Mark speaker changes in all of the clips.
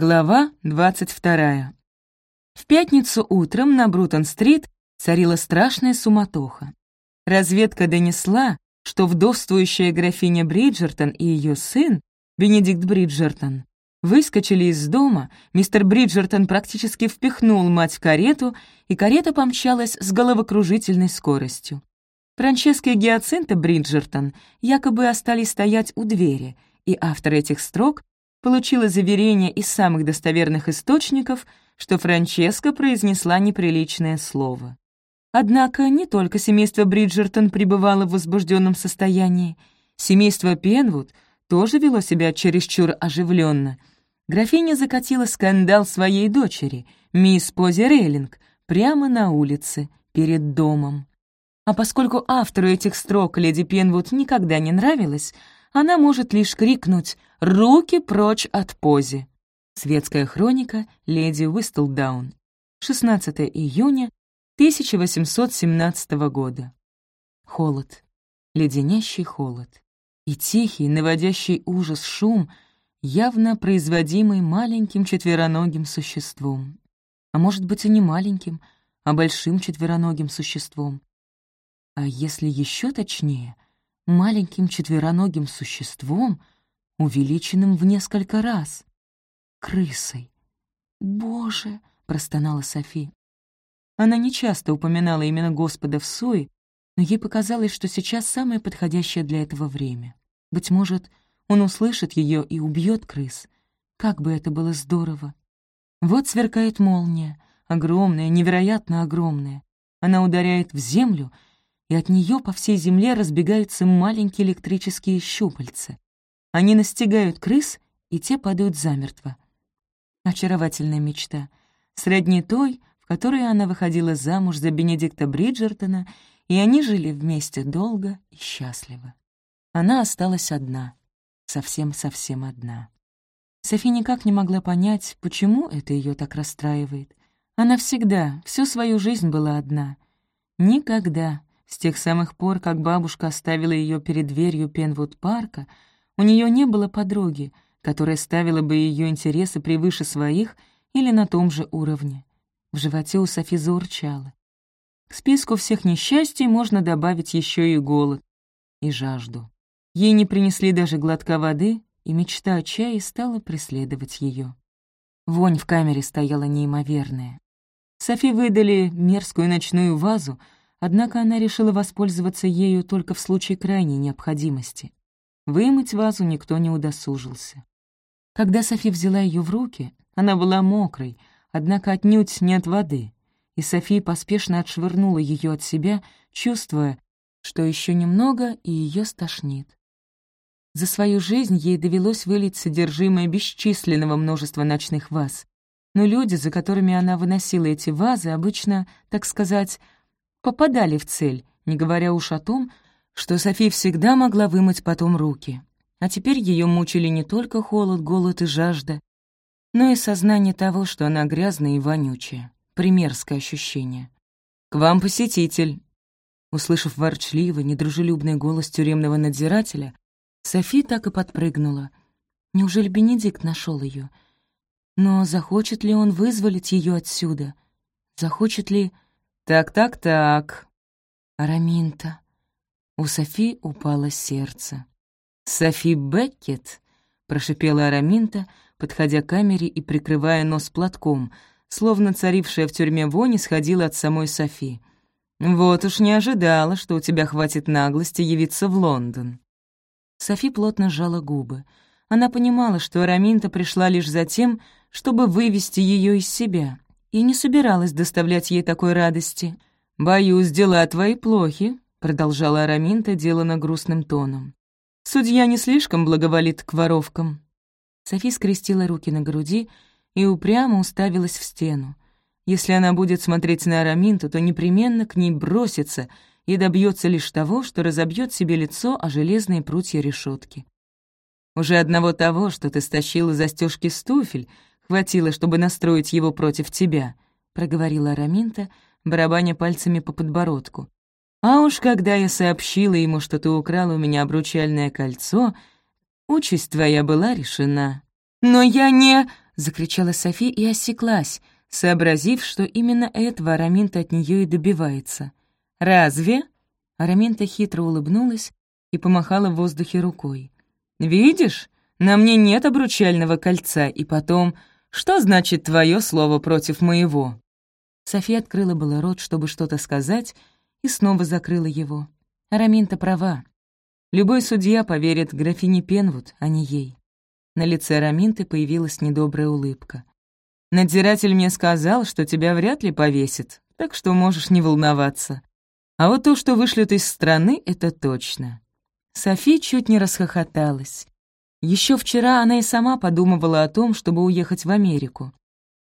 Speaker 1: Глава 22. В пятницу утром на Брутон-стрит царила страшная суматоха. Разведка донесла, что вдовствующая графиня Бриджертон и ее сын, Бенедикт Бриджертон, выскочили из дома, мистер Бриджертон практически впихнул мать в карету, и карета помчалась с головокружительной скоростью. Франческа и Гиацинта Бриджертон якобы остались стоять у двери, и автор этих строк получила заверение из самых достоверных источников, что Франческа произнесла неприличное слово. Однако не только семейство Бриджертон пребывало в возбужденном состоянии. Семейство Пенвуд тоже вело себя чересчур оживленно. Графиня закатила скандал своей дочери, мисс Пози Рейлинг, прямо на улице, перед домом. А поскольку автору этих строк леди Пенвуд никогда не нравилось, она может лишь крикнуть «Руки прочь от пози!» Светская хроника леди Уистлдаун. 16 июня 1817 года. Холод. Леденящий холод. И тихий, наводящий ужас шум, явно производимый маленьким четвероногим существом. А может быть, и не маленьким, а большим четвероногим существом. А если еще точнее — маленьким четвероногим существом, увеличенным в несколько раз. Крысой. «Боже!» — простонала Софи. Она нечасто упоминала именно Господа в суе, но ей показалось, что сейчас самое подходящее для этого время. Быть может, он услышит ее и убьет крыс. Как бы это было здорово! Вот сверкает молния, огромная, невероятно огромная. Она ударяет в землю — и от нее по всей земле разбегаются маленькие электрические щупальца. Они настигают крыс, и те падают замертво. Очаровательная мечта. Средней той, в которой она выходила замуж за Бенедикта Бриджертона, и они жили вместе долго и счастливо. Она осталась одна, совсем-совсем одна. Софи никак не могла понять, почему это ее так расстраивает. Она всегда, всю свою жизнь была одна. Никогда, с тех самых пор, как бабушка оставила ее перед дверью Пенвуд-парка, у нее не было подруги, которая ставила бы ее интересы превыше своих или на том же уровне. В животе у Софи заурчало. К списку всех несчастий можно добавить еще и голод, и жажду. Ей не принесли даже глотка воды, и мечта о чае стала преследовать ее. Вонь в камере стояла неимоверная. Софи выдали мерзкую ночную вазу — однако она решила воспользоваться ею только в случае крайней необходимости. Вымыть вазу никто не удосужился. Когда Софи взяла ее в руки, она была мокрой, однако отнюдь не от воды, и Софи поспешно отшвырнула ее от себя, чувствуя, что еще немного и ее стошнит. За свою жизнь ей довелось вылить содержимое бесчисленного множества ночных ваз, но люди, за которыми она выносила эти вазы, обычно, так сказать, попадали в цель, не говоря уж о том, что Софи всегда могла вымыть потом руки. А теперь ее мучили не только холод, голод и жажда, но и сознание того, что она грязная и вонючая. Примерское ощущение. «К вам посетитель!» Услышав ворчливый, недружелюбный голос тюремного надзирателя, Софи так и подпрыгнула. Неужели Бенедикт нашел ее? Но захочет ли он вызволить ее отсюда? Захочет ли... «Так-так-так». «Араминта». У Софи упало сердце. «Софи Беккет», — прошипела Араминта, подходя к камере и прикрывая нос платком, словно царившая в тюрьме вони сходила от самой Софи. «Вот уж не ожидала, что у тебя хватит наглости явиться в Лондон». Софи плотно сжала губы. Она понимала, что Араминта пришла лишь за тем, чтобы вывести ее из себя, и не собиралась доставлять ей такой радости. «Боюсь, дела твои плохи», — продолжала Араминта делано грустным тоном. «Судья не слишком благоволит к воровкам». Софи скрестила руки на груди и упрямо уставилась в стену. Если она будет смотреть на Араминту, то непременно к ней бросится и добьется лишь того, что разобьет себе лицо о железные прутья решетки. Уже одного того, что ты стащила застежки с туфель, Хватило, чтобы настроить его против тебя», — проговорила Араминта, барабаня пальцами по подбородку. «А уж когда я сообщила ему, что ты украла у меня обручальное кольцо, участь твоя была решена». «Но я не...» — закричала Софи и осеклась, сообразив, что именно этого Араминта от нее и добивается. «Разве?» Араминта хитро улыбнулась и помахала в воздухе рукой. «Видишь, на мне нет обручального кольца, и потом, что значит твое слово против моего?» София открыла было рот, чтобы что-то сказать, и снова закрыла его. Араминта права. Любой судья поверит графине Пенвуд, а не ей. На лице Араминты появилась недобрая улыбка. «Надзиратель мне сказал, что тебя вряд ли повесит, так что можешь не волноваться. А вот то, что вышлют из страны, это точно». Софи чуть не расхохоталась. Еще вчера она и сама подумывала о том, чтобы уехать в Америку.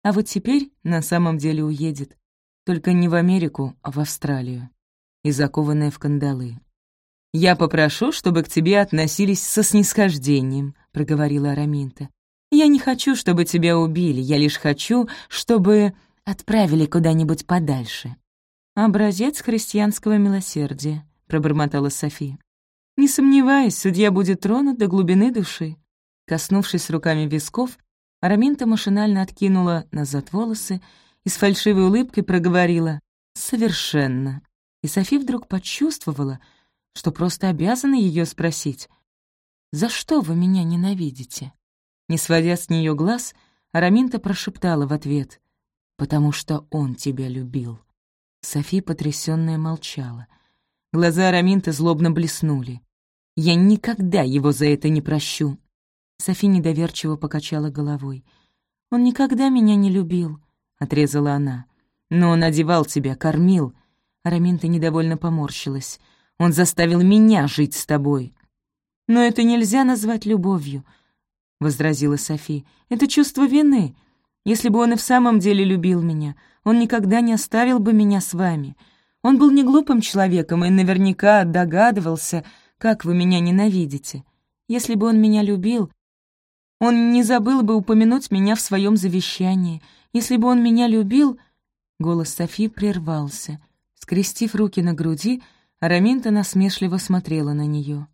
Speaker 1: А вот теперь на самом деле уедет. Только не в Америку, а в Австралию. И закованная в кандалы. «Я попрошу, чтобы к тебе относились со снисхождением», — проговорила Араминта. «Я не хочу, чтобы тебя убили, я лишь хочу, чтобы отправили куда-нибудь подальше». «Образец христианского милосердия», — пробормотала Софи. «Не сомневаюсь, судья будет тронут до глубины души». Коснувшись руками висков, Араминта машинально откинула назад волосы и с фальшивой улыбкой проговорила «Совершенно». И Софи вдруг почувствовала, что просто обязана ее спросить «За что вы меня ненавидите?» Не сводя с нее глаз, Араминта прошептала в ответ «Потому что он тебя любил». Софи, потрясённая, молчала. Глаза Араминты злобно блеснули. «Я никогда его за это не прощу», Софи недоверчиво покачала головой. «Он никогда меня не любил», — отрезала она. «Но он одевал тебя, кормил». Араминта недовольно поморщилась. «Он заставил меня жить с тобой». «Но это нельзя назвать любовью», — возразила Софи. «Это чувство вины. Если бы он и в самом деле любил меня, он никогда не оставил бы меня с вами. Он был не глупым человеком и наверняка догадывался, как вы меня ненавидите. Если бы он меня любил, он не забыл бы упомянуть меня в своем завещании. Если бы он меня любил...» Голос Софи прервался. Скрестив руки на груди, Араминта насмешливо смотрела на нее.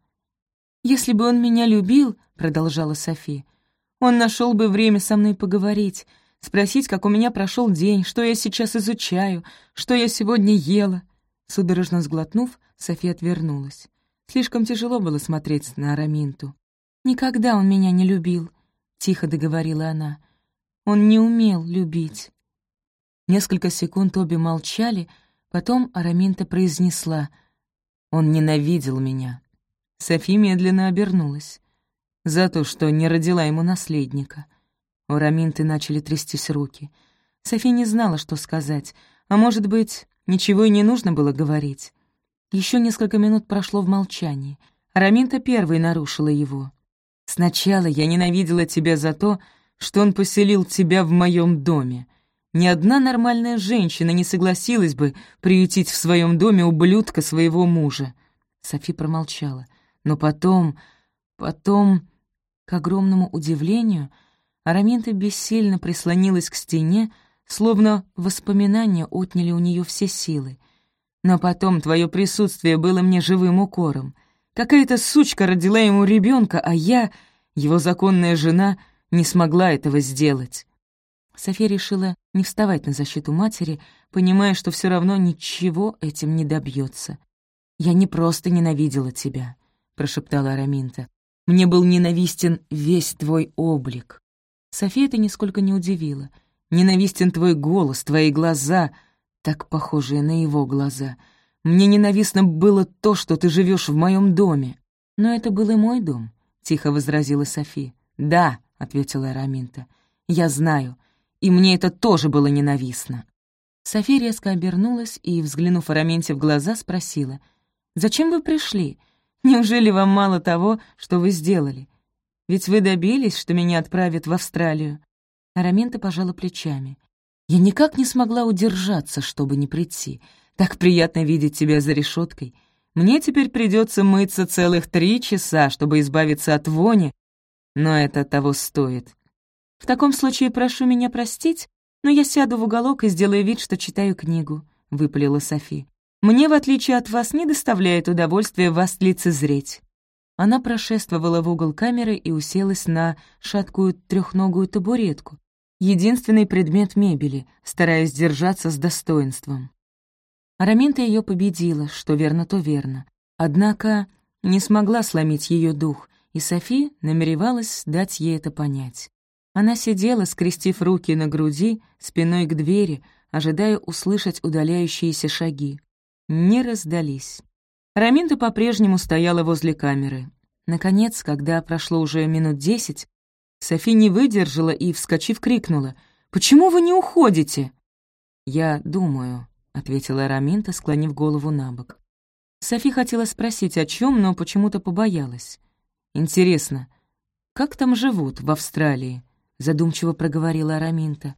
Speaker 1: «Если бы он меня любил, — продолжала Софи, — он нашел бы время со мной поговорить, спросить, как у меня прошел день, что я сейчас изучаю, что я сегодня ела». Судорожно сглотнув, София отвернулась. Слишком тяжело было смотреть на Араминту. «Никогда он меня не любил. — тихо договорила она. «Он не умел любить». Несколько секунд обе молчали, потом Араминта произнесла «Он ненавидел меня». Софи медленно обернулась. За то, что не родила ему наследника. У Араминты начали трястись руки. Софи не знала, что сказать, а, может быть, ничего и не нужно было говорить. Еще несколько минут прошло в молчании. Араминта первой нарушила его. Сначала я ненавидела тебя за то, что он поселил тебя в моем доме. Ни одна нормальная женщина не согласилась бы приютить в своем доме ублюдка своего мужа. Софи промолчала. Но потом, потом, к огромному удивлению, Араминта бессильно прислонилась к стене, словно воспоминания отняли у нее все силы. Но потом твое присутствие было мне живым укором. Какая-то сучка родила ему ребенка, а я, его законная жена, не смогла этого сделать. София решила не вставать на защиту матери, понимая, что все равно ничего этим не добьется. «Я не просто ненавидела тебя», — прошептала Араминта. «Мне был ненавистен весь твой облик». София это нисколько не удивила. «Ненавистен твой голос, твои глаза, так похожие на его глаза — мне ненавистно было то, что ты живешь в моем доме. Но это был и мой дом, — тихо возразила Софи. Да, — ответила Араминта, — я знаю, и мне это тоже было ненавистно. Софи резко обернулась и, взглянув Араменте в глаза, спросила, «Зачем вы пришли? Неужели вам мало того, что вы сделали? Ведь вы добились, что меня отправят в Австралию». Арамента пожала плечами. «Я никак не смогла удержаться, чтобы не прийти. Так приятно видеть тебя за решеткой. Мне теперь придется мыться целых три часа, чтобы избавиться от вони, но это того стоит. В таком случае прошу меня простить, но я сяду в уголок и сделаю вид, что читаю книгу», — выпалила Софи. «Мне, в отличие от вас, не доставляет удовольствия вас лицезреть». Она прошествовала в угол камеры и уселась на шаткую трехногую табуретку, единственный предмет мебели, стараясь держаться с достоинством. Араминта ее победила, что верно, то верно. Однако не смогла сломить ее дух, и Софи намеревалась дать ей это понять. Она сидела, скрестив руки на груди, спиной к двери, ожидая услышать удаляющиеся шаги. Не раздались. Раминта по-прежнему стояла возле камеры. Наконец, когда прошло уже минут десять, Софи не выдержала и, вскочив, крикнула. «Почему вы не уходите?» «Я думаю», — ответила Раминта, склонив голову на бок. Софи хотела спросить о чем, но почему-то побоялась. «Интересно, как там живут в Австралии?» — задумчиво проговорила Араминта.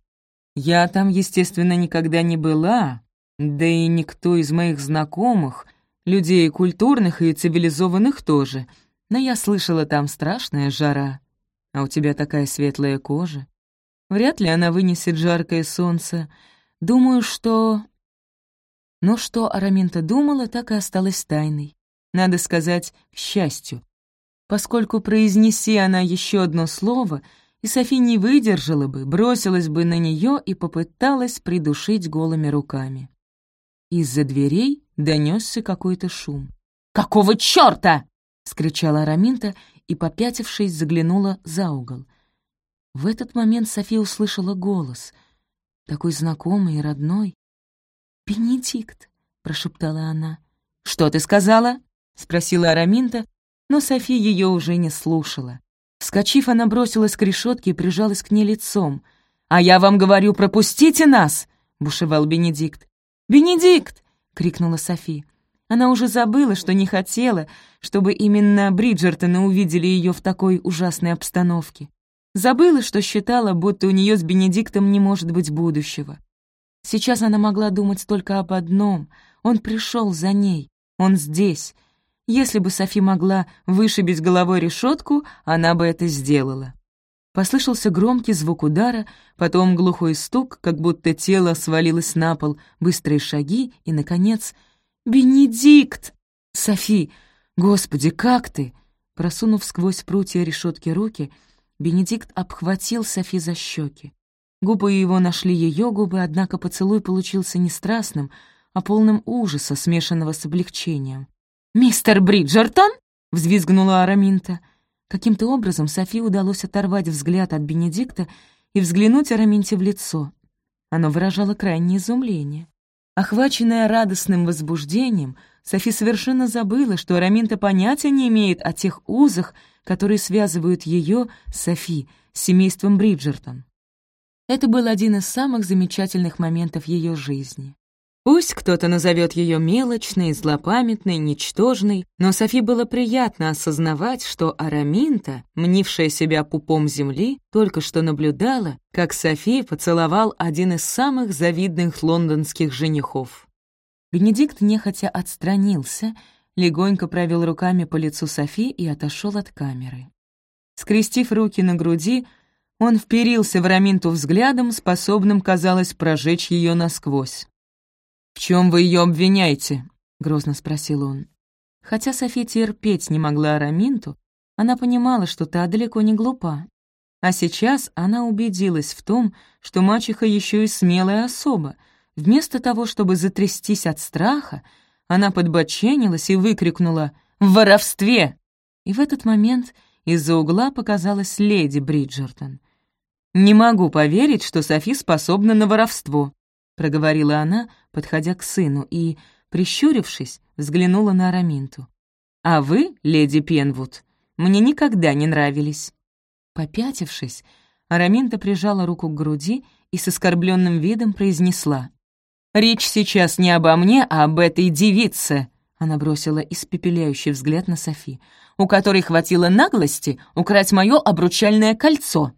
Speaker 1: «Я там, естественно, никогда не была, да и никто из моих знакомых, людей культурных и цивилизованных тоже, но я слышала, там страшная жара. А у тебя такая светлая кожа. Вряд ли она вынесет жаркое солнце. Думаю, что...» Но что Араминта думала, так и осталось тайной. Надо сказать, к счастью. Поскольку произнеси она еще одно слово — и Софи не выдержала бы, бросилась бы на нее и попыталась придушить голыми руками. Из-за дверей донесся какой-то шум. «Какого чёрта?» — скричала Араминта и, попятившись, заглянула за угол. В этот момент София услышала голос, такой знакомый и родной. «Бенедикт!» — прошептала она. «Что ты сказала?» — спросила Араминта, но София ее уже не слушала. Вскочив, она бросилась к решетке и прижалась к ней лицом. «А я вам говорю, пропустите нас!» — бушевал Бенедикт. «Бенедикт!» — крикнула Софи. Она уже забыла, что не хотела, чтобы именно Бриджертоны увидели ее в такой ужасной обстановке. Забыла, что считала, будто у нее с Бенедиктом не может быть будущего. Сейчас она могла думать только об одном. Он пришел за ней. Он здесь, если бы Софи могла вышибить головой решетку, она бы это сделала. Послышался громкий звук удара, потом глухой стук, как будто тело свалилось на пол, быстрые шаги и, наконец, «Бенедикт!» «Софи! Господи, как ты?» Просунув сквозь прутья решетки руки, Бенедикт обхватил Софи за щеки. Губы его нашли ее губы, однако поцелуй получился не страстным, а полным ужаса, смешанного с облегчением. «Мистер Бриджертон?» — взвизгнула Араминта. Каким-то образом Софи удалось оторвать взгляд от Бенедикта и взглянуть Араминте в лицо. Оно выражало крайнее изумление. Охваченная радостным возбуждением, Софи совершенно забыла, что Араминта понятия не имеет о тех узах, которые связывают ее, Софи, с семейством Бриджертон. Это был один из самых замечательных моментов ее жизни. Пусть кто-то назовет ее мелочной, злопамятной, ничтожной, но Софи было приятно осознавать, что Араминта, мнившая себя пупом земли, только что наблюдала, как Софи поцеловал один из самых завидных лондонских женихов. Бенедикт нехотя отстранился, легонько провел руками по лицу Софи и отошел от камеры. Скрестив руки на груди, он вперился в Араминту взглядом, способным, казалось, прожечь ее насквозь. «В чем вы ее обвиняете?» — грозно спросил он. Хотя Софи терпеть не могла Араминту, она понимала, что та далеко не глупа. А сейчас она убедилась в том, что мачеха еще и смелая особа. Вместо того, чтобы затрястись от страха, она подбоченилась и выкрикнула «В воровстве!» И в этот момент из-за угла показалась леди Бриджертон. «Не могу поверить, что Софи способна на воровство», — проговорила она, подходя к сыну, и, прищурившись, взглянула на Араминту. «А вы, леди Пенвуд, мне никогда не нравились». Попятившись, Араминта прижала руку к груди и с оскорбленным видом произнесла. «Речь сейчас не обо мне, а об этой девице!» Она бросила испепеляющий взгляд на Софи, у которой хватило наглости украть мое обручальное кольцо.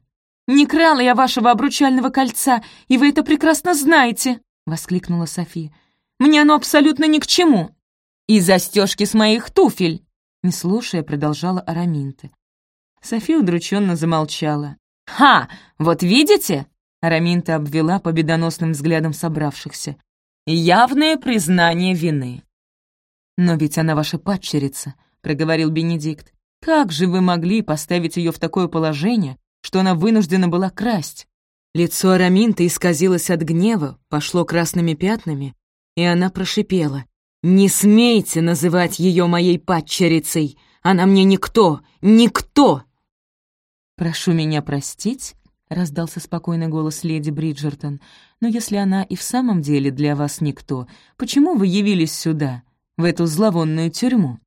Speaker 1: «Не крала я вашего обручального кольца, и вы это прекрасно знаете!» воскликнула Софи. «Мне оно абсолютно ни к чему!» «И застежки с моих туфель!» Не слушая, продолжала Араминта. Софи удрученно замолчала. «Ха! Вот видите?» Араминта обвела победоносным взглядом собравшихся. «Явное признание вины». «Но ведь она ваша падчерица», — проговорил Бенедикт. «Как же вы могли поставить ее в такое положение, что она вынуждена была красть?» Лицо Араминты исказилось от гнева, пошло красными пятнами, и она прошипела. «Не смейте называть ее моей падчерицей! Она мне никто! Никто!» «Прошу меня простить», — раздался спокойный голос леди Бриджертон, «но если она и в самом деле для вас никто, почему вы явились сюда, в эту зловонную тюрьму?»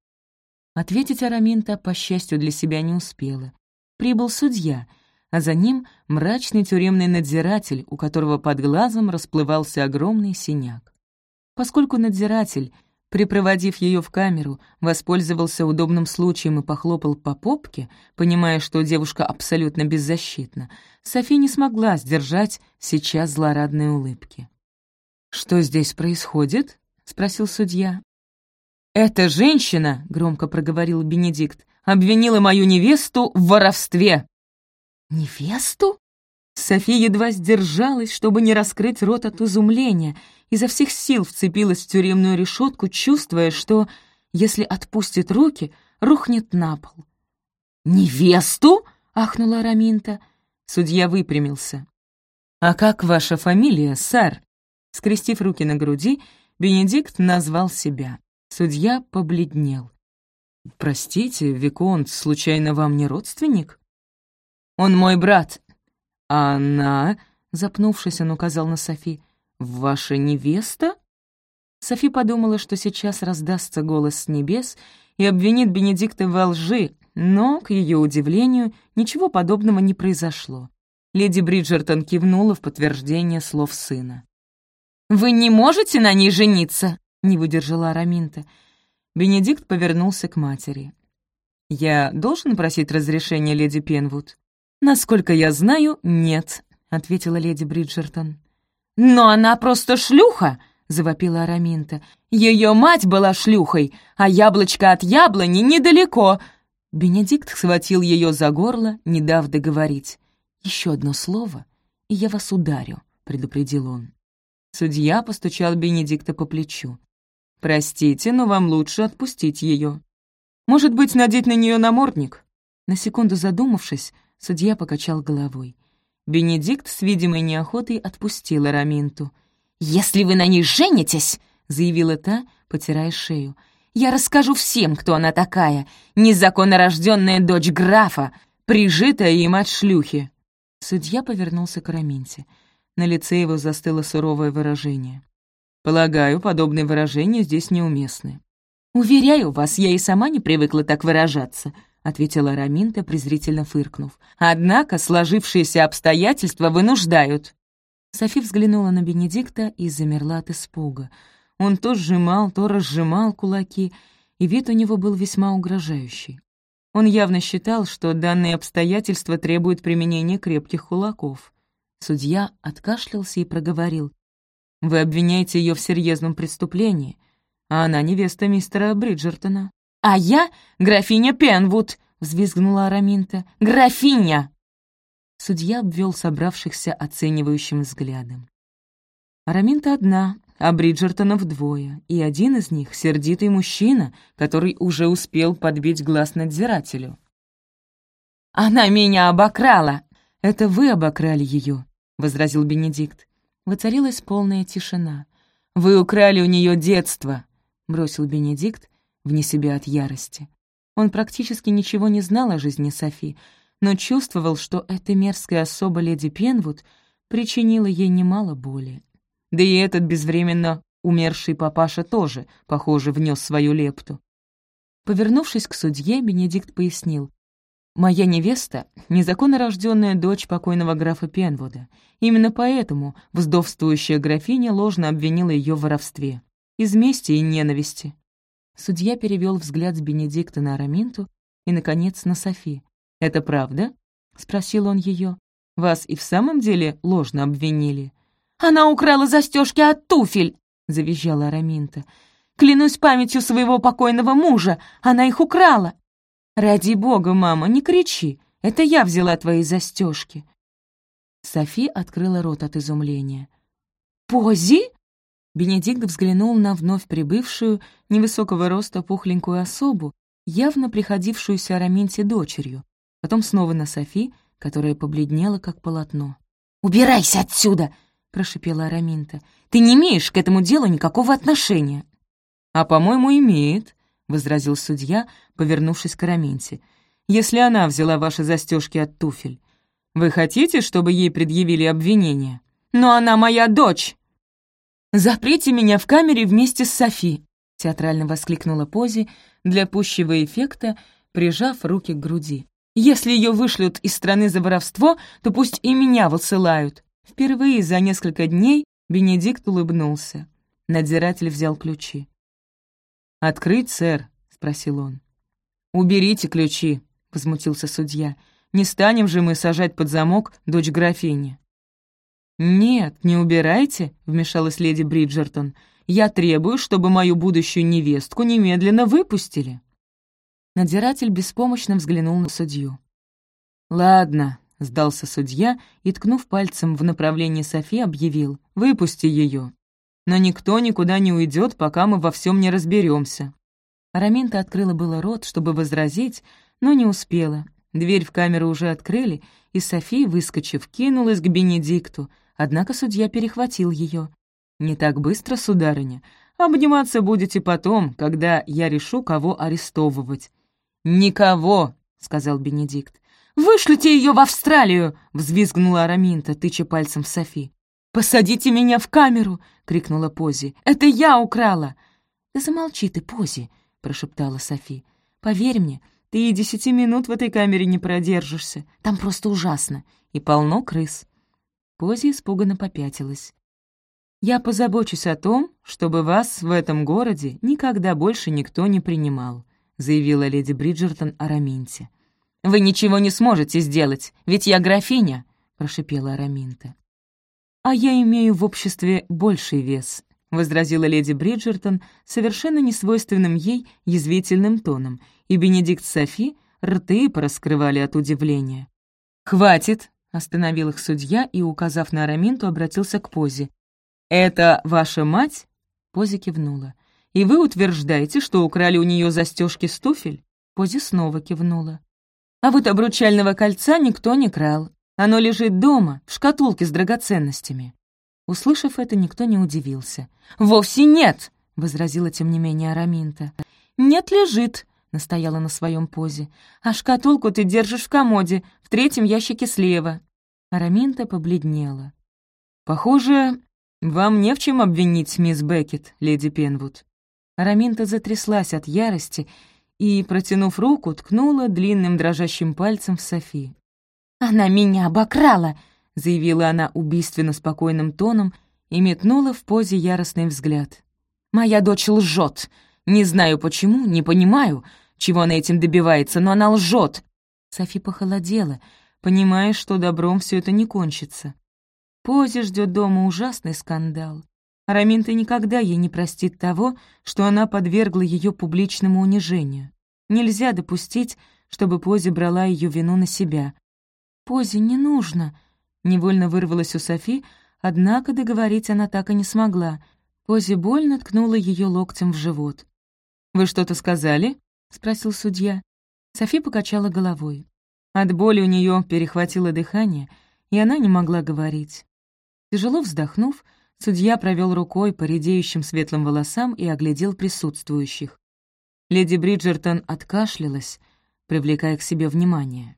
Speaker 1: Ответить Араминта, по счастью, для себя не успела. Прибыл судья, а за ним мрачный тюремный надзиратель, у которого под глазом расплывался огромный синяк. Поскольку надзиратель, припроводив ее в камеру, воспользовался удобным случаем и похлопал по попке, понимая, что девушка абсолютно беззащитна, Софи не смогла сдержать сейчас злорадные улыбки. «Что здесь происходит?» — спросил судья. «Эта женщина», — громко проговорил Бенедикт, «обвинила мою невесту в воровстве». «Невесту?» София едва сдержалась, чтобы не раскрыть рот от изумления, изо всех сил вцепилась в тюремную решетку, чувствуя, что, если отпустит руки, рухнет на пол. «Невесту?» — ахнула Раминта. Судья выпрямился. «А как ваша фамилия, сэр?» Скрестив руки на груди, Бенедикт назвал себя. Судья побледнел. «Простите, Виконт, случайно вам не родственник?» «Он мой брат». «А она...» — запнувшись, он указал на Софи. «Ваша невеста?» Софи подумала, что сейчас раздастся голос с небес и обвинит Бенедикта во лжи, но, к ее удивлению, ничего подобного не произошло. Леди Бриджертон кивнула в подтверждение слов сына. «Вы не можете на ней жениться?» — не выдержала Араминта. Бенедикт повернулся к матери. «Я должен просить разрешения, леди Пенвуд?» «Насколько я знаю, нет», — ответила леди Бриджертон. «Но она просто шлюха!» — завопила Араминта. «Ее мать была шлюхой, а яблочко от яблони недалеко!» Бенедикт схватил ее за горло, не дав договорить. «Еще одно слово, и я вас ударю», — предупредил он. Судья постучал Бенедикта по плечу. «Простите, но вам лучше отпустить ее. Может быть, надеть на нее намордник?» На секунду задумавшись, судья покачал головой. Бенедикт с видимой неохотой отпустила Раминту. «Если вы на ней женитесь», — заявила та, потирая шею, «я расскажу всем, кто она такая, незаконно рожденная дочь графа, прижитая им от шлюхи». Судья повернулся к Раминте. На лице его застыло суровое выражение. Полагаю, подобные выражения здесь неуместны. «Уверяю вас, я и сама не привыкла так выражаться», — ответила Раминта, презрительно фыркнув. «Однако сложившиеся обстоятельства вынуждают». Софи взглянула на Бенедикта и замерла от испуга. Он то сжимал, то разжимал кулаки, и вид у него был весьма угрожающий. Он явно считал, что данные обстоятельства требуют применения крепких кулаков. Судья откашлялся и проговорил. Вы обвиняете ее в серьезном преступлении, а она невеста мистера Бриджертона». «А я графиня Пенвуд!» — взвизгнула Араминта. «Графиня!» Судья обвел собравшихся оценивающим взглядом. Араминта одна, а Бриджертонов двое, и один из них — сердитый мужчина, который уже успел подбить глаз надзирателю. «Она меня обокрала!» «Это вы обокрали ее», — возразил Бенедикт. Воцарилась полная тишина. «Вы украли у нее детство», — бросил Бенедикт, вне себя от ярости. Он практически ничего не знал о жизни Софи, но чувствовал, что эта мерзкая особа леди Пенвуд причинила ей немало боли. Да и этот безвременно умерший папаша тоже, похоже, внес свою лепту. Повернувшись к судье, Бенедикт пояснил. Моя невеста — незаконно рожденная дочь покойного графа Пенвуда. Именно поэтому вздовствующая графиня ложно обвинила ее в воровстве. Из мести и ненависти. Судья перевел взгляд с Бенедикта на Араминту и, наконец, на Софи. «Это правда?» — спросил он ее. «Вас и в самом деле ложно обвинили?» «Она украла застежки от туфель!» — завизжала Араминта. «Клянусь памятью своего покойного мужа, она их украла!» «Ради бога, мама, не кричи! Это я взяла твои застежки. Софи открыла рот от изумления. «Пози?» Бенедикт взглянул на вновь прибывшую, невысокого роста пухленькую особу, явно приходившуюся Араминте дочерью, потом снова на Софи, которая побледнела, как полотно. «Убирайся отсюда!» — прошипела Араминта. «Ты не имеешь к этому делу никакого отношения».
Speaker 2: «А, по-моему, имеет», — возразил судья, повернувшись к Араминте. «Если она взяла ваши застежки от туфель, вы хотите, чтобы ей предъявили обвинение?»
Speaker 1: «Но она моя дочь!» «Заприте меня в камере вместе с Софи!» — театрально воскликнула Пози для пущего эффекта, прижав руки к груди. «Если ее вышлют из страны за воровство, то пусть и меня высылают!» Впервые за несколько дней Бенедикт улыбнулся. Надзиратель взял ключи.
Speaker 2: «Открыть, сэр?» — спросил он.
Speaker 1: «Уберите ключи», — возмутился судья. «Не станем же мы сажать под замок дочь графини».
Speaker 2: «Нет, не убирайте», — вмешалась леди Бриджертон. «Я требую, чтобы мою будущую невестку немедленно выпустили».
Speaker 1: Надзиратель беспомощно взглянул на судью.
Speaker 2: «Ладно», — сдался судья и, ткнув пальцем в направлении Софи, объявил. «Выпусти ее. Но никто никуда не уйдет, пока мы во всем не разберемся.
Speaker 1: Араминта открыла было рот, чтобы возразить, но не успела. Дверь в камеру уже открыли, и София, выскочив, кинулась к Бенедикту, однако судья перехватил ее. «Не так быстро, сударыня. Обниматься будете потом, когда я решу, кого арестовывать».
Speaker 2: «Никого!» — сказал Бенедикт.
Speaker 1: «Вышлите ее в Австралию!» — взвизгнула Араминта, тыча пальцем в Софи. «Посадите меня в камеру!» — крикнула Пози. «Это я украла!» «Да замолчи ты, Пози!» — прошептала Софи. «Поверь мне, ты и десяти минут в этой камере не продержишься. Там просто ужасно. И полно крыс». Пози испуганно попятилась. «Я позабочусь о том, чтобы вас в этом городе никогда больше никто не принимал», заявила леди Бриджертон Араминте. «Вы ничего не сможете сделать, ведь я графиня», прошипела Араминта. «А я имею в обществе больший вес», — возразила леди Бриджертон совершенно несвойственным ей язвительным тоном, и Бенедикт Софи рты пораскрывали от удивления. «Хватит!» — остановил их судья и, указав на Араминту, обратился к Позе. «Это ваша мать?» — Позе кивнула. «И вы утверждаете, что украли у нее застежки с туфель?» Позе снова кивнула. «А вот обручального кольца никто не крал. Оно лежит дома, в шкатулке с драгоценностями». Услышав это, никто не удивился. «Вовсе нет!» — возразила тем не менее Араминта. «Нет, лежит», — настояла на своем позе. «А шкатулку ты держишь в комоде, в третьем ящике слева». Араминта побледнела.
Speaker 2: «Похоже, вам не в чем обвинить мисс Беккет, леди Пенвуд».
Speaker 1: Араминта затряслась от ярости и, протянув руку, ткнула длинным дрожащим пальцем в Софи. «Она меня обокрала!» — заявила она убийственно спокойным тоном и метнула в позе яростный взгляд. «Моя дочь лжет. Не знаю почему, не понимаю, чего она этим добивается, но она лжет. Софи похолодела, понимая, что добром все это не кончится. Позе ждет дома ужасный скандал. Раминта никогда ей не простит того, что она подвергла ее публичному унижению. Нельзя допустить, чтобы Пози брала ее вину на себя. «Пози не нужно», — невольно вырвалась у Софи, однако договорить она так и не смогла. Пози больно ткнула ее локтем в живот. «Вы что-то сказали?» — спросил судья. Софи покачала головой. От боли у нее перехватило дыхание, и она не могла говорить. Тяжело вздохнув, судья провел рукой по редеющим светлым волосам и оглядел присутствующих. Леди Бриджертон откашлялась, привлекая к себе внимание.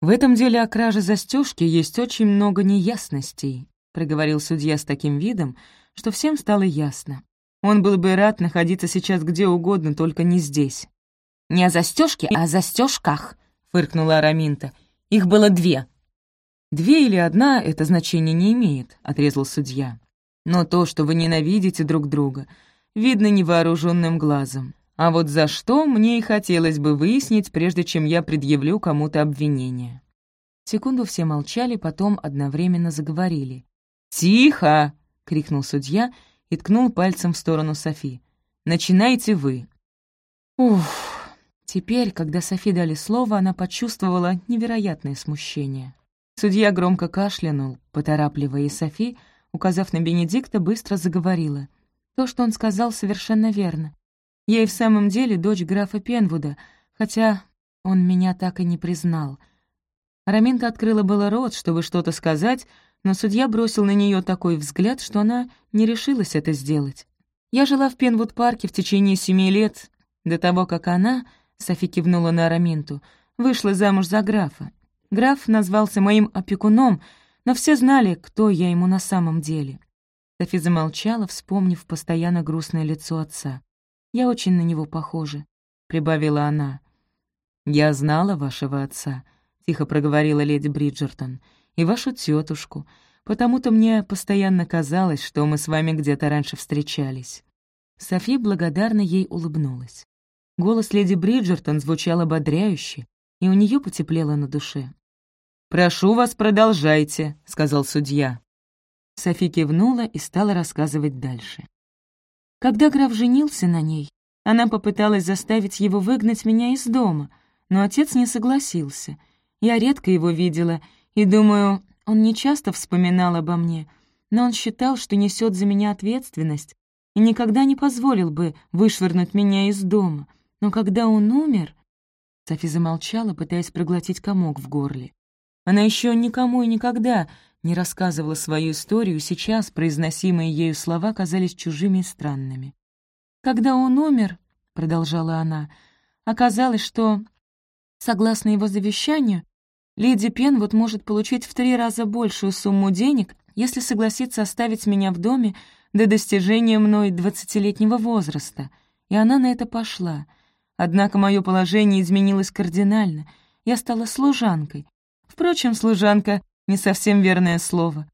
Speaker 2: «В этом деле о краже застежки есть очень много неясностей», проговорил судья с таким видом, что всем стало ясно. Он был бы рад находиться сейчас где угодно, только не здесь.
Speaker 1: «Не о застежке, а о застежках», — фыркнула Араминта. «Их было две».
Speaker 2: «Две или одна — это значение не имеет», — отрезал судья. «Но то, что вы ненавидите друг друга, видно невооруженным глазом. А вот за что мне и хотелось бы выяснить, прежде чем я предъявлю кому-то обвинение».
Speaker 1: Секунду все молчали, потом одновременно заговорили.
Speaker 2: «Тихо!» — крикнул судья и ткнул пальцем в сторону Софи. «Начинайте вы».
Speaker 1: Уф! Теперь, когда Софи дали слово, она почувствовала невероятное смущение. Судья громко кашлянул, поторапливая Софи, указав на Бенедикта, быстро заговорила. То, что он сказал, совершенно верно. Я и в самом деле дочь графа Пенвуда, хотя он меня так и не признал. Раминка открыла было рот, чтобы что-то сказать, но судья бросил на нее такой взгляд, что она не решилась это сделать. «Я жила в Пенвуд-парке в течение семи лет, до того, как она, — Софи кивнула на Араминту, — вышла замуж за графа. Граф назвался моим опекуном, но все знали, кто я ему на самом деле. Софи замолчала, вспомнив постоянно грустное лицо отца. «Я очень на него похожа», — прибавила она. «Я знала вашего отца», — тихо проговорила леди Бриджертон, «и вашу тетушку, потому-то мне постоянно казалось, что мы с вами где-то раньше встречались». Софи благодарно ей улыбнулась. Голос леди Бриджертон звучал ободряюще, и у нее потеплело на душе. «Прошу вас, продолжайте», — сказал судья. Софи кивнула и стала рассказывать дальше. Когда граф женился на ней, она попыталась заставить его выгнать меня из дома, но отец не согласился. Я редко его видела, и, думаю, он не часто вспоминал обо мне, но он считал, что несет за меня ответственность и никогда не позволил бы вышвырнуть меня из дома. Но когда он умер... Софи замолчала, пытаясь проглотить комок в горле. Она еще никому и никогда не рассказывала свою историю, сейчас произносимые ею слова казались чужими и странными. «Когда он умер», — продолжала она, — «оказалось, что, согласно его завещанию, леди Пенвуд может получить в три раза большую сумму денег, если согласится оставить меня в доме до достижения мной двадцатилетнего возраста, и она на это пошла. Однако мое положение изменилось кардинально. Я стала служанкой. Впрочем, служанка не совсем верное слово.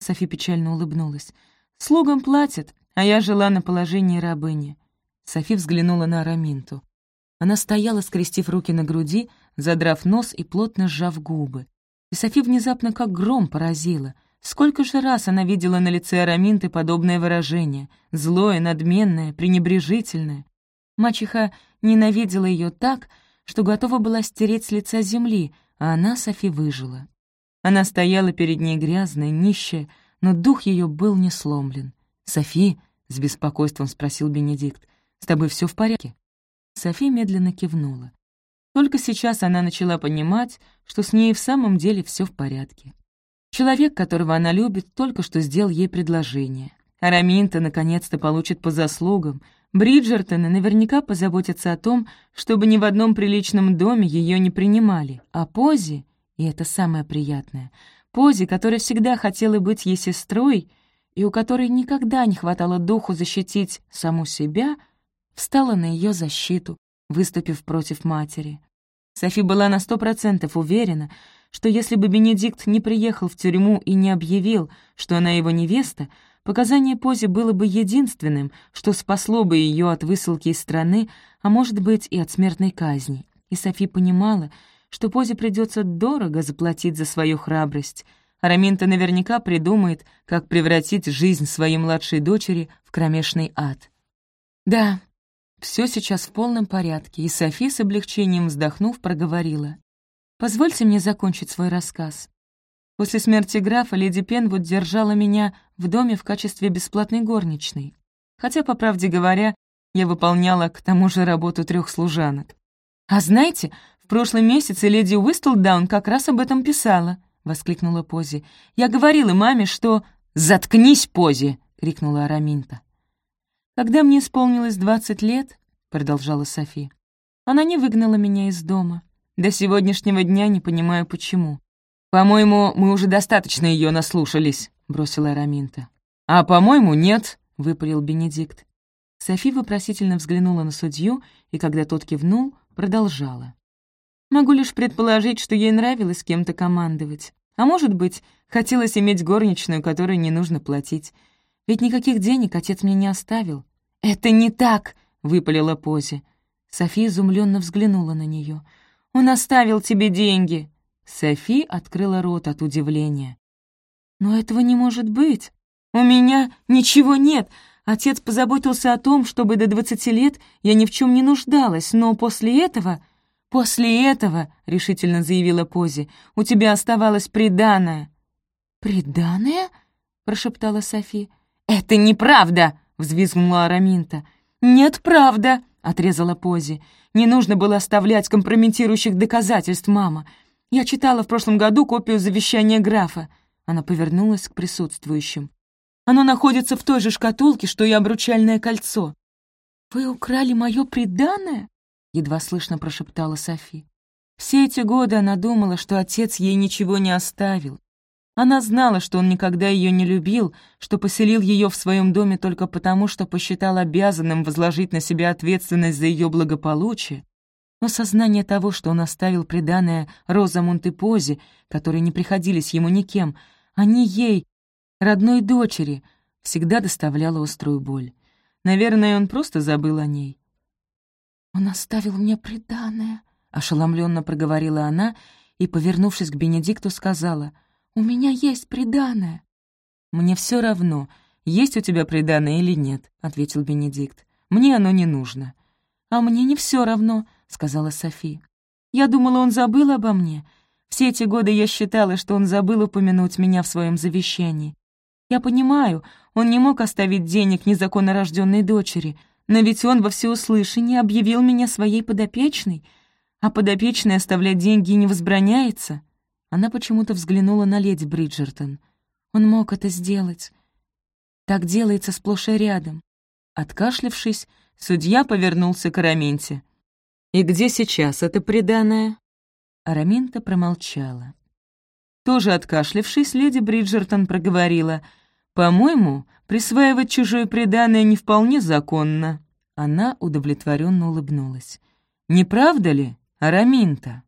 Speaker 1: Софи печально улыбнулась. Слугам платят, а я жила на положении рабыни. Софи взглянула на Араминту. Она стояла, скрестив руки на груди, задрав нос и плотно сжав губы. И Софи внезапно как гром поразила. Сколько же раз она видела на лице Араминты подобное выражение, злое, надменное, пренебрежительное. Мачеха ненавидела ее так, что готова была стереть с лица земли, а она, Софи, выжила. Она стояла перед ней грязная, нищая, но дух ее был не сломлен. «Софи?» — с беспокойством спросил Бенедикт. «С тобой все в порядке?» Софи медленно кивнула. Только сейчас она начала понимать, что с ней в самом деле все в порядке. Человек, которого она любит, только что сделал ей предложение. Араминта наконец-то получит по заслугам. Бриджертоны наверняка позаботятся о том, чтобы ни в одном приличном доме ее не принимали. А Пози и это самое приятное. Пози, которая всегда хотела быть ей сестрой, и у которой никогда не хватало духу защитить саму себя, встала на ее защиту, выступив против матери. Софи была на сто процентов уверена, что если бы Бенедикт не приехал в тюрьму и не объявил, что она его невеста, показание Пози было бы единственным, что спасло бы ее от высылки из страны, а может быть и от смертной казни. И Софи понимала, что Позе придется дорого заплатить за свою храбрость. Араминта наверняка придумает, как превратить жизнь своей младшей дочери в кромешный ад. Да, все сейчас в полном порядке, и Софи с облегчением вздохнув проговорила. «Позвольте мне закончить свой рассказ. После смерти графа леди Пенвуд держала меня в доме в качестве бесплатной горничной. Хотя, по правде говоря, я выполняла к тому же работу трех служанок. А знаете, «В прошлом месяце леди Уистлдаун как раз об этом писала», — воскликнула Пози. «Я говорила маме, что...» «Заткнись, Пози!» — крикнула Араминта. «Когда мне исполнилось двадцать лет», — продолжала Софи, «она не выгнала меня из дома. До сегодняшнего дня не понимаю, почему». «По-моему, мы уже достаточно ее наслушались», — бросила Араминта. «А, по-моему, нет», — выпалил Бенедикт. Софи вопросительно взглянула на судью, и когда тот кивнул, продолжала. Могу лишь предположить, что ей нравилось кем-то командовать. А может быть, хотелось иметь горничную, которой не нужно платить. Ведь никаких денег отец мне не оставил. «Это не так!» — выпалила Пози. София изумленно взглянула на нее. «Он оставил тебе деньги!» Софи открыла рот от удивления. «Но этого не может быть! У меня ничего нет! Отец позаботился о том, чтобы до двадцати лет я ни в чем не нуждалась, но после этого «После этого, — решительно заявила Пози, — у тебя оставалось приданое». «Приданое?» — прошептала Софи. «Это неправда!» — взвизгнула Араминта. «Нет, правда!» — отрезала Пози. «Не нужно было оставлять компрометирующих доказательств, мама. Я читала в прошлом году копию завещания графа». Она повернулась к присутствующим. «Оно находится в той же шкатулке, что и обручальное кольцо». «Вы украли мое преданное?» — едва слышно прошептала Софи. Все эти годы она думала, что отец ей ничего не оставил. Она знала, что он никогда ее не любил, что поселил ее в своем доме только потому, что посчитал обязанным возложить на себя ответственность за ее благополучие, но сознание того, что он оставил преданное Розамунд и Пози, которые не приходились ему никем, а не ей, родной дочери, всегда доставляло острую боль. Наверное, он просто забыл о ней. «Он оставил мне преданное», — ошеломленно проговорила она и, повернувшись к Бенедикту, сказала, «У меня есть преданное». «Мне все равно, есть у тебя преданное или нет», — ответил Бенедикт. «Мне оно не нужно». «А мне не все равно», — сказала Софи. «Я думала, он забыл обо мне. Все эти годы я считала, что он забыл упомянуть меня в своем завещании. Я понимаю, он не мог оставить денег незаконно рожденной дочери, но ведь он во всеуслышание объявил меня своей подопечной, а подопечной оставлять деньги не возбраняется». Она почему-то взглянула на леди Бриджертон. Он мог это сделать. Так делается сплошь и рядом. Откашлившись, судья повернулся к Араменте. «И где сейчас это преданное?» Араминта промолчала. Тоже откашлившись, леди Бриджертон проговорила. «По-моему, присваивать чужое преданное не вполне законно». Она удовлетворенно улыбнулась. «Не правда ли, Араминта?»